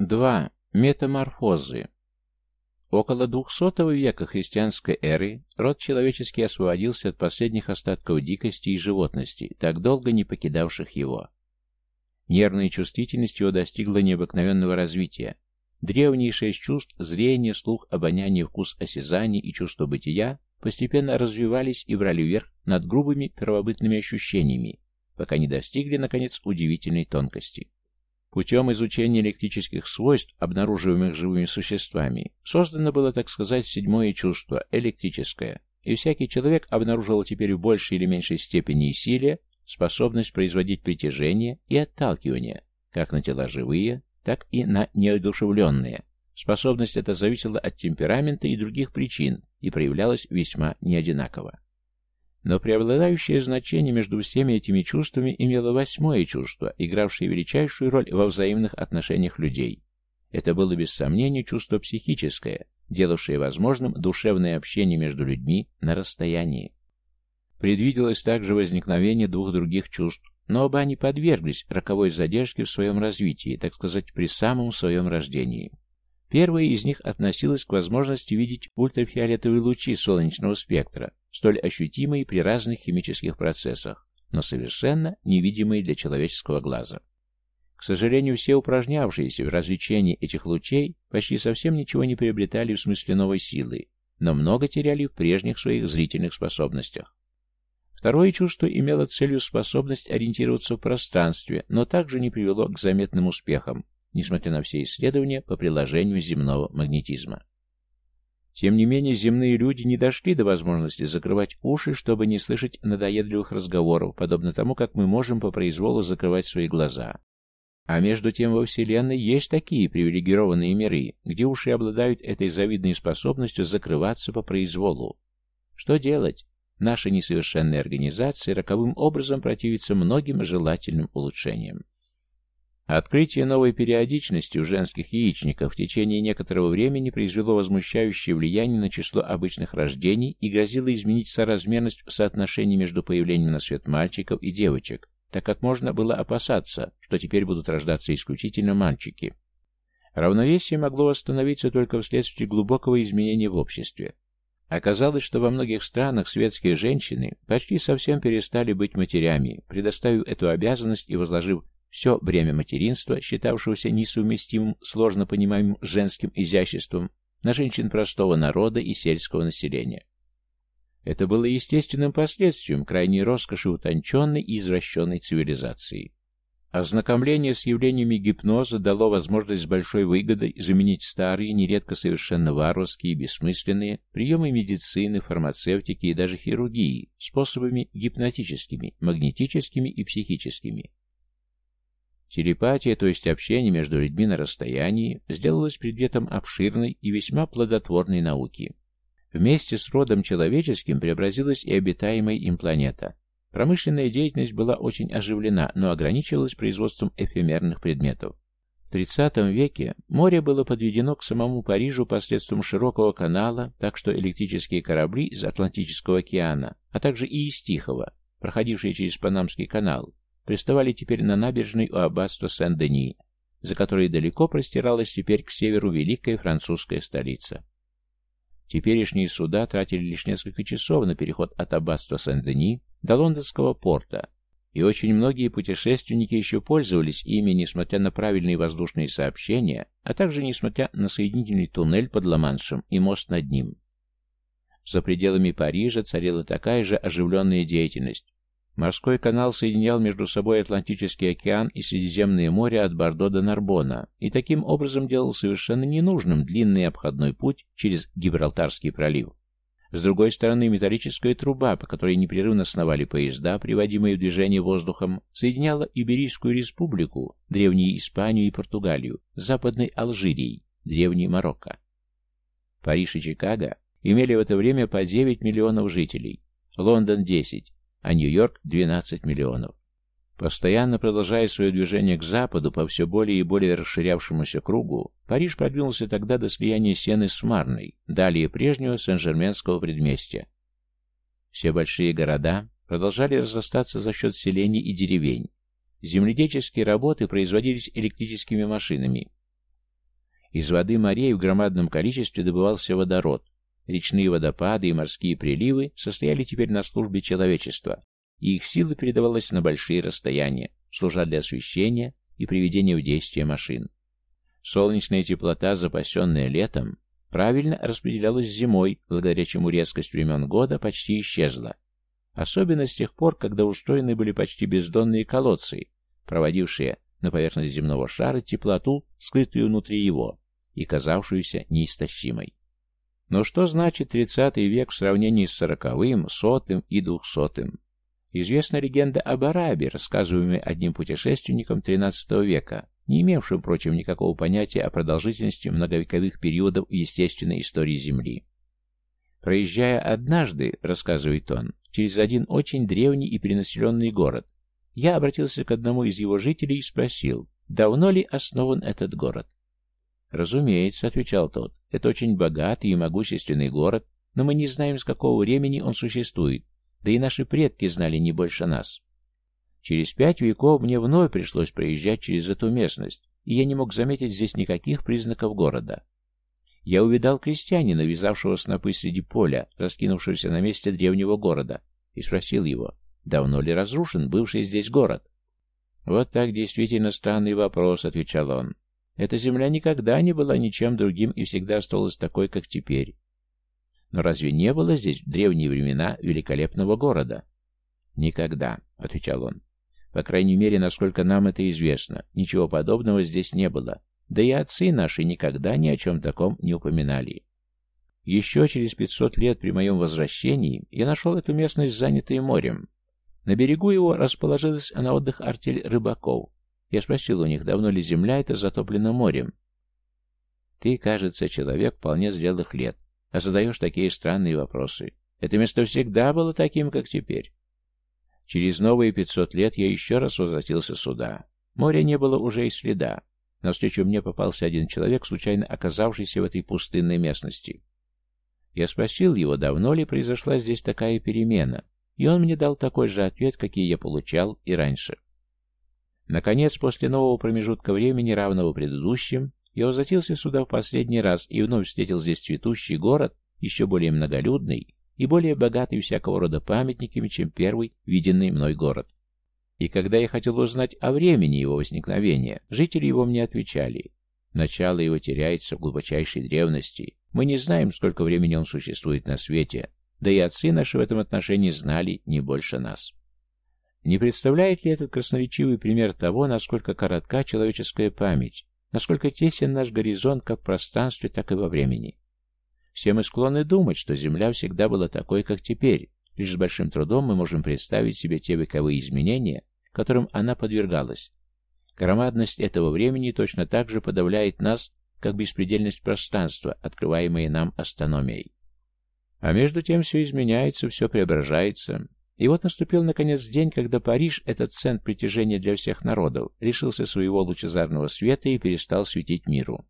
2. Метаморфозы. Около 200 века христианской эры род человеческий освободился от последних остатков дикости и животности, так долго не покидавших его. Нервная чувствительность его достигла необыкновенного развития. Древние шесть чувств – зрение, слух, обоняние, вкус, осязание и чувство бытия – постепенно развивались и брали верх над грубыми первобытными ощущениями, пока не достигли, наконец, удивительной тонкости. Путем изучения электрических свойств, обнаруживаемых живыми существами, создано было, так сказать, седьмое чувство – электрическое, и всякий человек обнаруживал теперь в большей или меньшей степени и силе способность производить притяжение и отталкивание, как на тела живые, так и на неодушевленные. Способность эта зависела от темперамента и других причин и проявлялась весьма неодинаково. Но преобладающее значение между всеми этими чувствами имело восьмое чувство, игравшее величайшую роль во взаимных отношениях людей. Это было без сомнения чувство психическое, делавшее возможным душевное общение между людьми на расстоянии. Предвиделось также возникновение двух других чувств, но оба они подверглись роковой задержке в своем развитии, так сказать, при самом своем рождении. Первая из них относилась к возможности видеть ультрафиолетовые лучи солнечного спектра, столь ощутимые при разных химических процессах, но совершенно невидимые для человеческого глаза. К сожалению, все упражнявшиеся в развлечении этих лучей почти совсем ничего не приобретали в смысле новой силы, но много теряли в прежних своих зрительных способностях. Второе чувство имело целью способность ориентироваться в пространстве, но также не привело к заметным успехам, несмотря на все исследования по приложению земного магнетизма. Тем не менее, земные люди не дошли до возможности закрывать уши, чтобы не слышать надоедливых разговоров, подобно тому, как мы можем по произволу закрывать свои глаза. А между тем во Вселенной есть такие привилегированные миры, где уши обладают этой завидной способностью закрываться по произволу. Что делать? Наша несовершенная организация роковым образом противится многим желательным улучшениям. Открытие новой периодичности у женских яичников в течение некоторого времени произвело возмущающее влияние на число обычных рождений и грозило изменить соразмерность в соотношении между появлением на свет мальчиков и девочек, так как можно было опасаться, что теперь будут рождаться исключительно мальчики. Равновесие могло восстановиться только вследствие глубокого изменения в обществе. Оказалось, что во многих странах светские женщины почти совсем перестали быть матерями, предоставив эту обязанность и возложив все бремя материнства, считавшегося несовместимым, сложно понимаемым женским изяществом, на женщин простого народа и сельского населения. Это было естественным последствием крайней роскоши утонченной и извращенной цивилизации. Ознакомление с явлениями гипноза дало возможность с большой выгодой заменить старые, нередко совершенно варварские и бессмысленные приемы медицины, фармацевтики и даже хирургии способами гипнотическими, магнетическими и психическими. Телепатия, то есть общение между людьми на расстоянии, сделалась предметом обширной и весьма плодотворной науки. Вместе с родом человеческим преобразилась и обитаемая им планета. Промышленная деятельность была очень оживлена, но ограничивалась производством эфемерных предметов. В 30 веке море было подведено к самому Парижу посредством широкого канала, так что электрические корабли из Атлантического океана, а также и из Тихого, проходившие через Панамский канал, приставали теперь на набережной у аббатства Сен-Дени, за которой далеко простиралась теперь к северу великая французская столица. Теперешние суда тратили лишь несколько часов на переход от аббатства Сен-Дени до лондонского порта, и очень многие путешественники еще пользовались ими, несмотря на правильные воздушные сообщения, а также несмотря на соединительный туннель под Ла-Маншем и мост над ним. За пределами Парижа царила такая же оживленная деятельность. Морской канал соединял между собой Атлантический океан и Средиземное море от Бордо до Нарбона, и таким образом делал совершенно ненужным длинный обходной путь через Гибралтарский пролив. С другой стороны, металлическая труба, по которой непрерывно сновали поезда, приводимые в движение воздухом, соединяла Иберийскую республику, древнюю Испанию и Португалию, с западной Алжирией, древней Марокко. Париж и Чикаго имели в это время по 9 миллионов жителей, Лондон – 10, а Нью-Йорк – 12 миллионов. Постоянно продолжая свое движение к западу по все более и более расширявшемуся кругу, Париж продвинулся тогда до слияния Сены с Марной, далее прежнего Сен-Жерменского предместья. Все большие города продолжали разрастаться за счет селений и деревень. Земледельческие работы производились электрическими машинами. Из воды морей в громадном количестве добывался водород. Речные водопады и морские приливы состояли теперь на службе человечества, и их сила передавалась на большие расстояния, служа для освещения и приведения в действие машин. Солнечная теплота, запасенная летом, правильно распределялась зимой, благодаря чему резкость времен года почти исчезла. Особенно с тех пор, когда устроены были почти бездонные колодцы, проводившие на поверхность земного шара теплоту, скрытую внутри его, и казавшуюся неистощимой. Но что значит тридцатый век в сравнении с сороковым, сотым и двухсотым? Известна легенда об Арабе, рассказываемая одним путешественником XIII века, не имевшим, впрочем, никакого понятия о продолжительности многовековых периодов естественной истории Земли. Проезжая однажды, рассказывает он, через один очень древний и перенаселенный город, я обратился к одному из его жителей и спросил, давно ли основан этот город. «Разумеется», — отвечал тот, — «это очень богатый и могущественный город, но мы не знаем, с какого времени он существует, да и наши предки знали не больше нас. Через пять веков мне вновь пришлось проезжать через эту местность, и я не мог заметить здесь никаких признаков города. Я увидал крестьянина, вязавшего снопы среди поля, раскинувшегося на месте древнего города, и спросил его, давно ли разрушен бывший здесь город. «Вот так действительно странный вопрос», — отвечал он. «Эта земля никогда не была ничем другим и всегда оставалась такой, как теперь. Но разве не было здесь в древние времена великолепного города? Никогда, отвечал он. По крайней мере, насколько нам это известно, ничего подобного здесь не было. Да и отцы наши никогда ни о чем таком не упоминали. Еще через пятьсот лет при моем возвращении я нашел эту местность, занятой морем. На берегу его расположилась на отдых артель рыбаков. Я спросил у них, давно ли земля эта затоплена морем. Ты, кажется, человек вполне зрелых лет, а задаешь такие странные вопросы. Это место всегда было таким, как теперь. Через новые пятьсот лет я еще раз возвратился сюда. Моря не было уже и следа. Навстречу мне попался один человек, случайно оказавшийся в этой пустынной местности. Я спросил его, давно ли произошла здесь такая перемена, и он мне дал такой же ответ, какие я получал и раньше. Наконец, после нового промежутка времени, равного предыдущим, я возвратился сюда в последний раз и вновь встретил здесь цветущий город, еще более многолюдный и более богатый всякого рода памятниками, чем первый виденный мной город. И когда я хотел узнать о времени его возникновения, жители его мне отвечали. Начало его теряется в глубочайшей древности. Мы не знаем, сколько времени он существует на свете, да и отцы наши в этом отношении знали не больше нас. Не представляет ли этот красноречивый пример того, насколько коротка человеческая память, насколько тесен наш горизонт как в пространстве, так и во времени. Все мы склонны думать, что Земля всегда была такой, как теперь, лишь с большим трудом мы можем представить себе те вековые изменения, которым она подвергалась. Громадность этого времени точно так же подавляет нас, как беспредельность пространства, открываемое нам астрономией. А между тем все изменяется, все преображается, и вот наступил, наконец, день, когда Париж, этот центр притяжения для всех народов, лишился своего лучезарного света и перестал светить миру.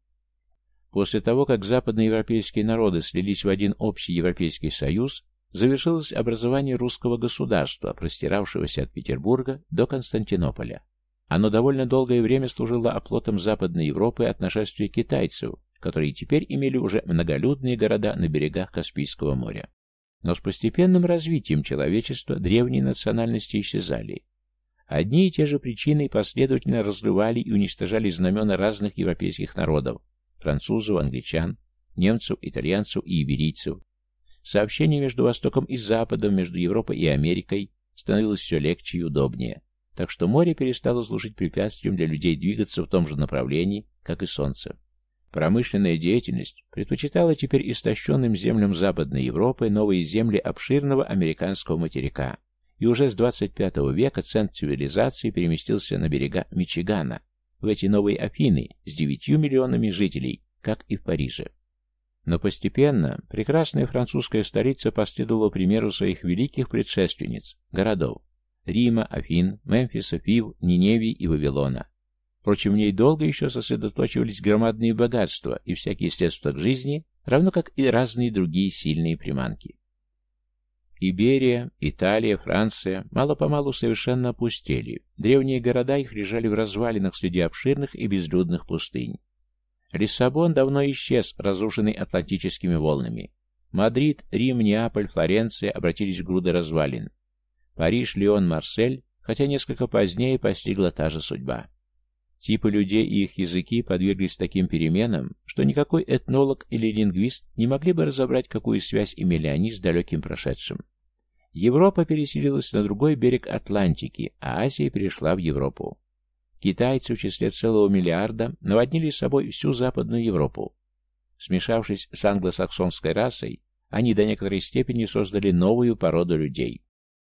После того, как западноевропейские народы слились в один общий Европейский Союз, завершилось образование русского государства, простиравшегося от Петербурга до Константинополя. Оно довольно долгое время служило оплотом Западной Европы от нашествия китайцев, которые теперь имели уже многолюдные города на берегах Каспийского моря. Но с постепенным развитием человечества древние национальности исчезали. Одни и те же причины последовательно разрывали и уничтожали знамена разных европейских народов – французов, англичан, немцев, итальянцев и иберийцев. Сообщение между Востоком и Западом, между Европой и Америкой становилось все легче и удобнее, так что море перестало служить препятствием для людей двигаться в том же направлении, как и Солнце. Промышленная деятельность предпочитала теперь истощенным землям Западной Европы новые земли обширного американского материка, и уже с 25 века центр цивилизации переместился на берега Мичигана, в эти новые Афины с 9 миллионами жителей, как и в Париже. Но постепенно прекрасная французская столица последовала примеру своих великих предшественниц, городов Рима, Афин, Мемфиса, Фив, Ниневии и Вавилона, Впрочем, в ней долго еще сосредоточивались громадные богатства и всякие средства к жизни, равно как и разные другие сильные приманки. Иберия, Италия, Франция мало-помалу совершенно опустели. Древние города их лежали в развалинах среди обширных и безлюдных пустынь. Лиссабон давно исчез, разрушенный атлантическими волнами. Мадрид, Рим, Неаполь, Флоренция обратились в груды развалин. Париж, Лион, Марсель, хотя несколько позднее постигла та же судьба. Типы людей и их языки подверглись таким переменам, что никакой этнолог или лингвист не могли бы разобрать, какую связь имели они с далеким прошедшим. Европа переселилась на другой берег Атлантики, а Азия перешла в Европу. Китайцы в числе целого миллиарда наводнили собой всю Западную Европу. Смешавшись с англосаксонской расой, они до некоторой степени создали новую породу людей.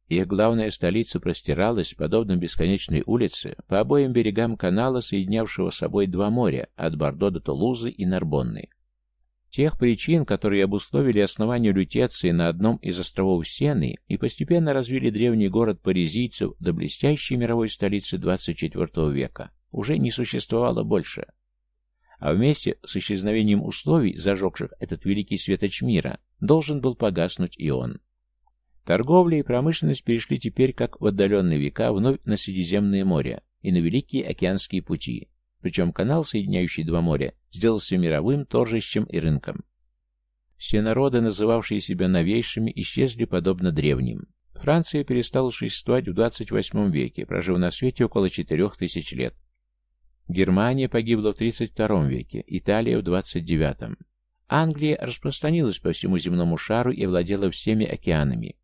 Их главная столица простиралась, подобно бесконечной улице, по обоим берегам канала, соединявшего с собой два моря, от Бордо до Тулузы и Нарбонны. Тех причин, которые обусловили основание Лютеции на одном из островов Сены и постепенно развили древний город паризийцев до блестящей мировой столицы XXIV века, уже не существовало больше. А вместе с исчезновением условий, зажегших этот великий светоч мира, должен был погаснуть и он. Торговля и промышленность перешли теперь, как в отдаленные века, вновь на Средиземное море и на Великие океанские пути, причем канал, соединяющий два моря, сделался мировым торжищем и рынком. Все народы, называвшие себя новейшими, исчезли подобно древним. Франция перестала существовать в 28 веке, прожив на свете около 4000 лет. Германия погибла в 32 веке, Италия в 29. Англия распространилась по всему земному шару и владела всеми океанами.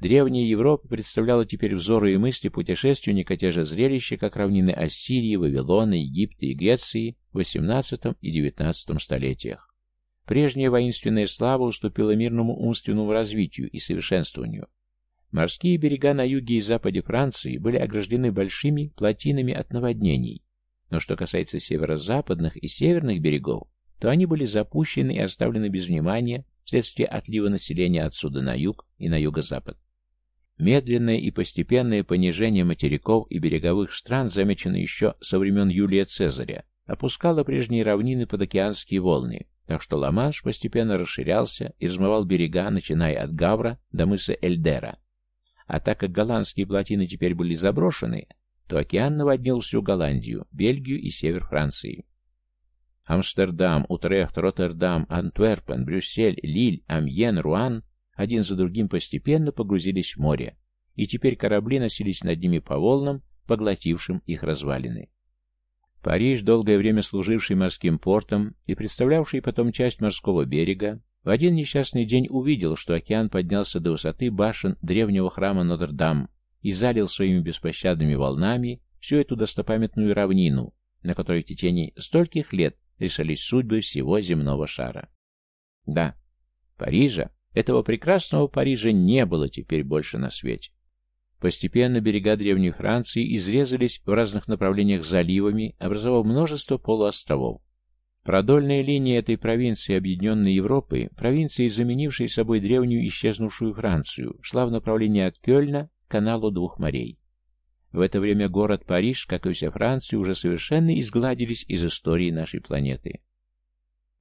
Древняя Европа представляла теперь взоры и мысли путешественника те же зрелища, как равнины Ассирии, Вавилона, Египта и Греции в XVIII и XIX столетиях. Прежняя воинственная слава уступила мирному умственному развитию и совершенствованию. Морские берега на юге и западе Франции были ограждены большими плотинами от наводнений, но что касается северо-западных и северных берегов, то они были запущены и оставлены без внимания вследствие отлива населения отсюда на юг и на юго-запад. Медленное и постепенное понижение материков и береговых стран замечено еще со времен Юлия Цезаря, опускало прежние равнины под океанские волны, так что Ла-Манш постепенно расширялся и размывал берега, начиная от Гавра до мыса Эльдера. А так как голландские плотины теперь были заброшены, то океан наводнил всю Голландию, Бельгию и север Франции. Амстердам, Утрехт, Роттердам, Антверпен, Брюссель, Лиль, Амьен, Руан один за другим постепенно погрузились в море, и теперь корабли носились над ними по волнам, поглотившим их развалины. Париж, долгое время служивший морским портом и представлявший потом часть морского берега, в один несчастный день увидел, что океан поднялся до высоты башен древнего храма Нотр-Дам и залил своими беспощадными волнами всю эту достопамятную равнину, на которой в течение стольких лет решались судьбы всего земного шара. Да, Парижа, этого прекрасного Парижа не было теперь больше на свете. Постепенно берега Древней Франции изрезались в разных направлениях заливами, образовав множество полуостровов. Продольная линия этой провинции Объединенной Европы, провинции, заменившей собой древнюю исчезнувшую Францию, шла в направлении от Кёльна к каналу двух морей. В это время город Париж, как и вся Франция, уже совершенно изгладились из истории нашей планеты.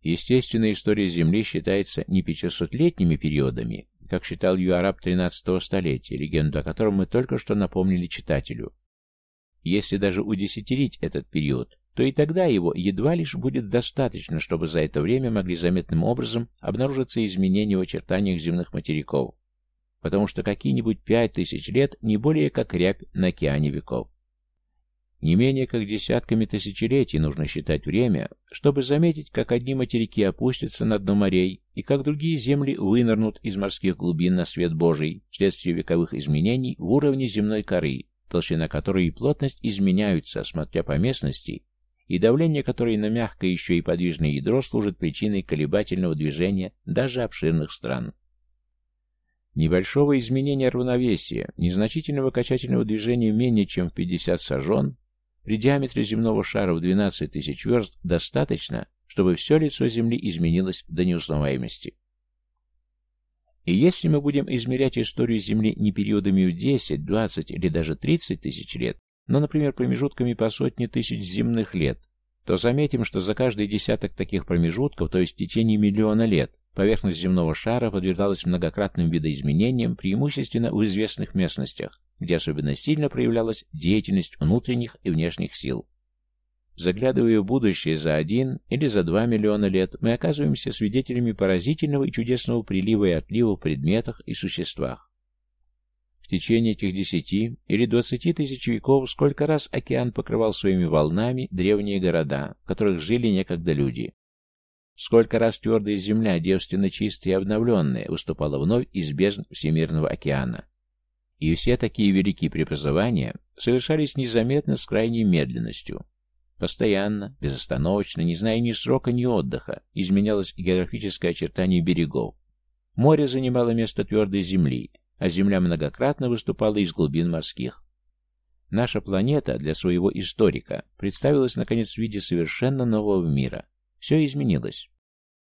Естественная история Земли считается не 500-летними периодами, как считал Юараб 13-го столетия, легенду о котором мы только что напомнили читателю. Если даже удесятерить этот период, то и тогда его едва лишь будет достаточно, чтобы за это время могли заметным образом обнаружиться изменения в очертаниях земных материков, потому что какие-нибудь пять тысяч лет не более как рябь на океане веков. Не менее как десятками тысячелетий нужно считать время, чтобы заметить, как одни материки опустятся на дно морей, и как другие земли вынырнут из морских глубин на свет Божий вследствие вековых изменений в уровне земной коры, толщина которой и плотность изменяются, смотря по местности, и давление которой на мягкое еще и подвижное ядро служит причиной колебательного движения даже обширных стран. Небольшого изменения равновесия, незначительного качательного движения менее чем в 50 сажен при диаметре земного шара в 12 тысяч верст достаточно, чтобы все лицо Земли изменилось до неузнаваемости. И если мы будем измерять историю Земли не периодами в 10, 20 или даже 30 тысяч лет, но, например, промежутками по сотне тысяч земных лет, то заметим, что за каждый десяток таких промежутков, то есть в течение миллиона лет, поверхность земного шара подвергалась многократным видоизменениям, преимущественно в известных местностях, где особенно сильно проявлялась деятельность внутренних и внешних сил. Заглядывая в будущее за один или за два миллиона лет, мы оказываемся свидетелями поразительного и чудесного прилива и отлива в предметах и существах. В течение этих десяти или двадцати тысяч веков сколько раз океан покрывал своими волнами древние города, в которых жили некогда люди. Сколько раз твердая земля, девственно чистая и обновленная, выступала вновь из бездн Всемирного океана. И все такие великие преобразования совершались незаметно с крайней медленностью. Постоянно, безостановочно, не зная ни срока, ни отдыха, изменялось географическое очертание берегов. Море занимало место твердой земли, а земля многократно выступала из глубин морских. Наша планета для своего историка представилась, наконец, в виде совершенно нового мира. Все изменилось.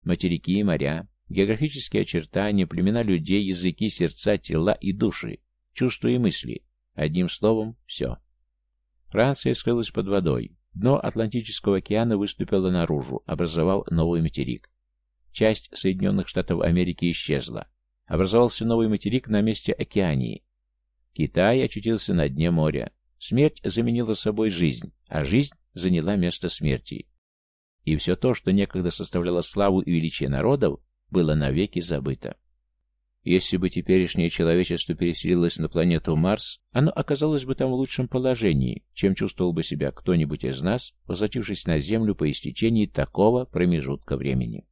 Материки и моря, географические очертания, племена людей, языки, сердца, тела и души, чувства и мысли. Одним словом, все. Франция скрылась под водой. Дно Атлантического океана выступило наружу, образовав новый материк. Часть Соединенных Штатов Америки исчезла. Образовался новый материк на месте Океании. Китай очутился на дне моря. Смерть заменила собой жизнь, а жизнь заняла место смерти. И все то, что некогда составляло славу и величие народов, было навеки забыто. Если бы теперешнее человечество переселилось на планету Марс, оно оказалось бы там в лучшем положении, чем чувствовал бы себя кто-нибудь из нас, возвратившись на Землю по истечении такого промежутка времени.